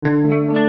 Música